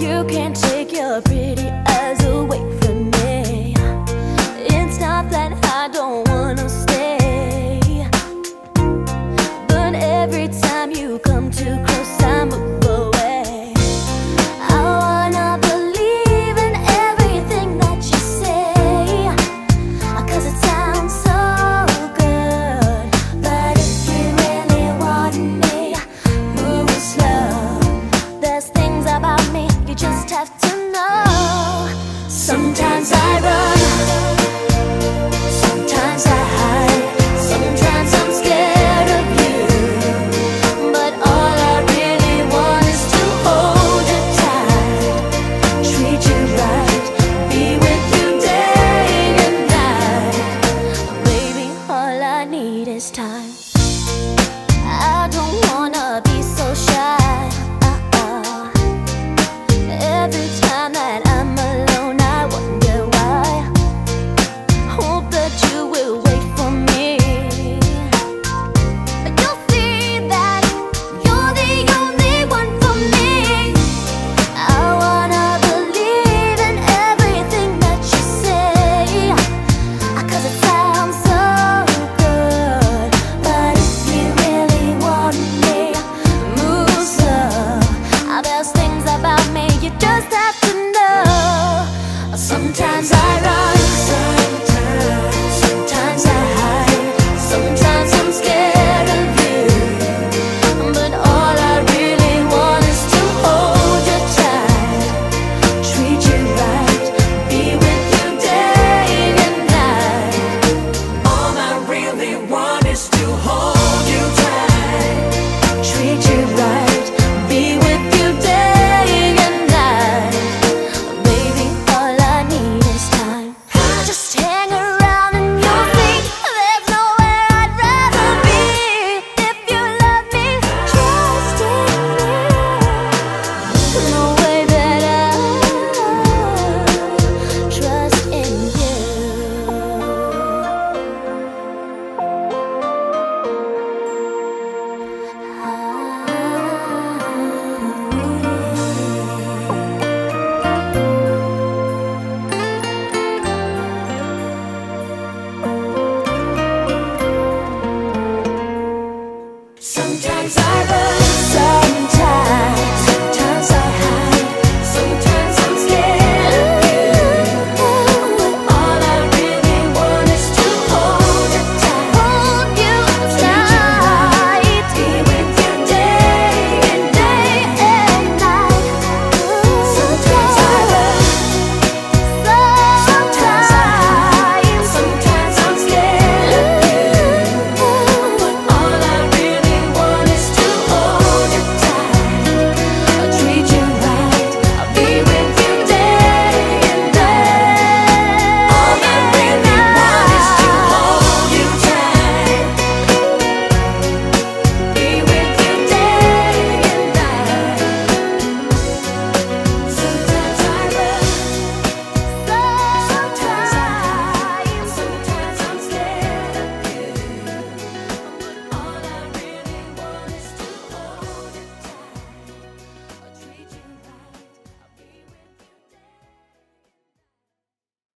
you can't take your pretty just have to know. Sometimes I run Sometimes I hide Sometimes I'm scared of you. But all I really want is to hold you tight Treat you right Be with you day and night. Baby, all I need is time. Sometimes I